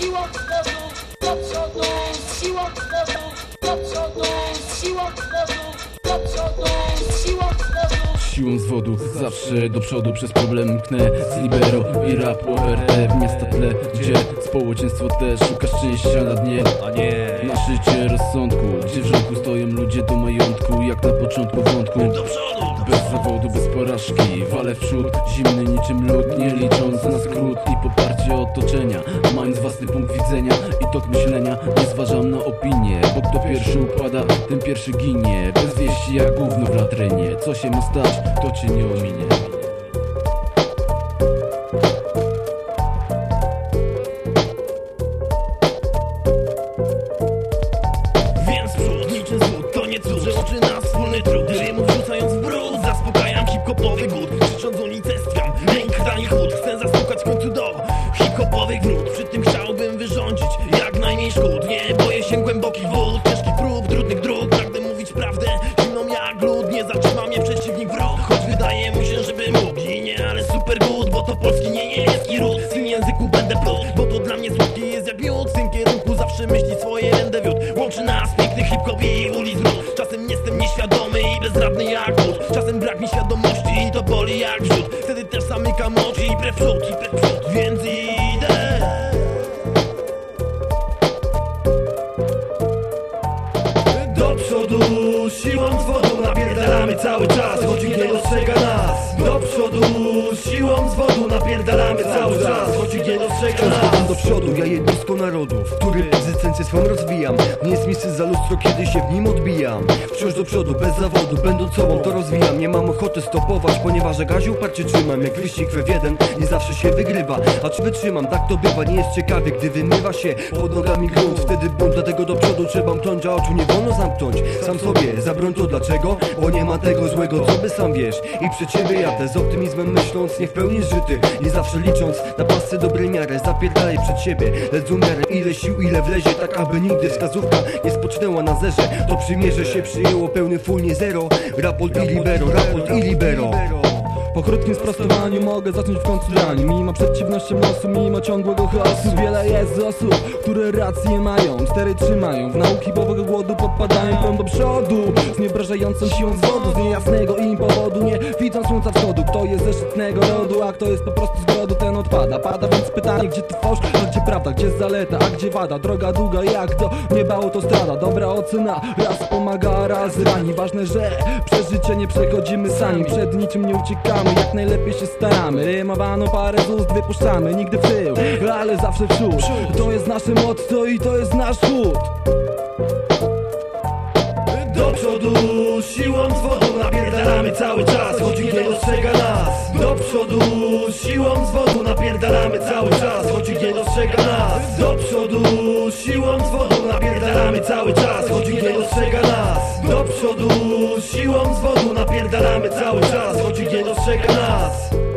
siłą do przodu, siłą zwodu, do przodu, siłą do przodu, siłą. Siłą zwodu, zawsze do przodu przez problem mknę Z libero i rap ORT w miasta tle Gdzie społeczeństwo też szuka szczęścia na dnie. A nie. Na szczycie rozsądku, gdzie w rządku stoją ludzie do majątku Jak na początku wątku. Do przodu zawodu, bez porażki, wale w przód Zimny niczym lód, nie licząc na skrót I poparcie otoczenia. Mając własny punkt widzenia i tok myślenia. Nie zważam na opinię, bo kto pierwszy upada, ten pierwszy ginie. Bez wieści jak gówno w latrynie. Co się ma stać, to cię nie ominie. Więc przód, niczym złód, to nie cud Że oczy wspólny trud hip-hopowych wrót Przy tym chciałbym wyrządzić Jak najmniej szkód. Nie boję się głębokich wód Ciężkich prób, trudnych dróg. Pragnę mówić prawdę Zimną jak lód. Nie zatrzyma mnie przeciwnik wróg Choć wydaje mu się, żeby mógł. Ginie, ale super good Bo to polski nie jest i ród. W tym języku będę pluł Bo to dla mnie słodkie jest jak miód. W tym kierunku zawsze myśli swoje będę Łączy nas piękny hip-hop i ulic brud Czasem jestem nieświadomy i bezradny jak wód Czasem brak mi świadomości przodu, siłą z wodą napierdalamy cały czas. Choć nie dostrzega nas. Do przodu, siłą z wodą napierdalamy cały czas. Choć nie dostrzega nas do przodu, ja jednostko narodu W którym egzystencję swą rozwijam. Nie jest miejsce za lustro, kiedy się w nim odbijam. Wciąż do przodu, bez zawodu, będąc sobą to rozwijam. Nie mam ochoty stopować, ponieważ jak gazie uparcie trzymam Jak wyścig we jeden, nie zawsze się wygrywa. A czy wytrzymam, tak to bywa, nie jest ciekawie Gdy wymywa się pod nogami grunt. Wtedy bunt, dlatego do przodu trzeba mknąć A oczu nie wolno zamknąć. Sam sobie, zabroń to dlaczego? Bo nie ma tego złego, co by sam wiesz. I przed ciebie jadę z optymizmem myśląc Nie w pełni żyty, nie zawsze licząc Na pasce dobrej miary, zapierdalaj przed siebie. Lecz z umiarem, ile sił, ile wlezie Tak aby nigdy wskazówka nie spocznęła na zerze. To przymierze się przyjęło pełny full, nie zero. Raport i libero, raport i libero Po krótkim sprostowaniu mogę zacząć w końcu branie Mimo przeciwnościom losu, mimo ciągłego chaosu Wiele jest osób, które racje mają. Cztery trzymają, w nauki bowego głodu popadają Prąd do przodu, z nieobrażającą siłą zwodu Z niejasnego im powodu, nie widzą słońca wschodu. Kto jest ze szczytnego rodu, a kto jest po prostu z grodu Ten odpada, pada więc pytanie Gdzie to fałsz, a gdzie prawda, gdzie zaleta, a gdzie wada? Droga długa jak do nieba autostrada. Dobra ocena, raz pomaga, raz rani. Ważne, że przeżycie nie przechodzimy sami. Przed niczym nie uciekamy, jak najlepiej się staramy. Rymowano parę z ust wypuszczamy, nigdy w tył, ale zawsze w przód. To jest nasze motto i to jest nasz chód. Do przodu, siłą z wodą napierdalamy cały czas Choć nie dostrzega nas. Do przodu, siłą z wodą napierdalamy cały czas. Choć nie dostrzega nas. Do przodu, siłą z wodą napierdalamy cały czas. Choć nie dostrzega nas. Do przodu, siłą z wodą napierdalamy cały czas. Choć nie dostrzega nas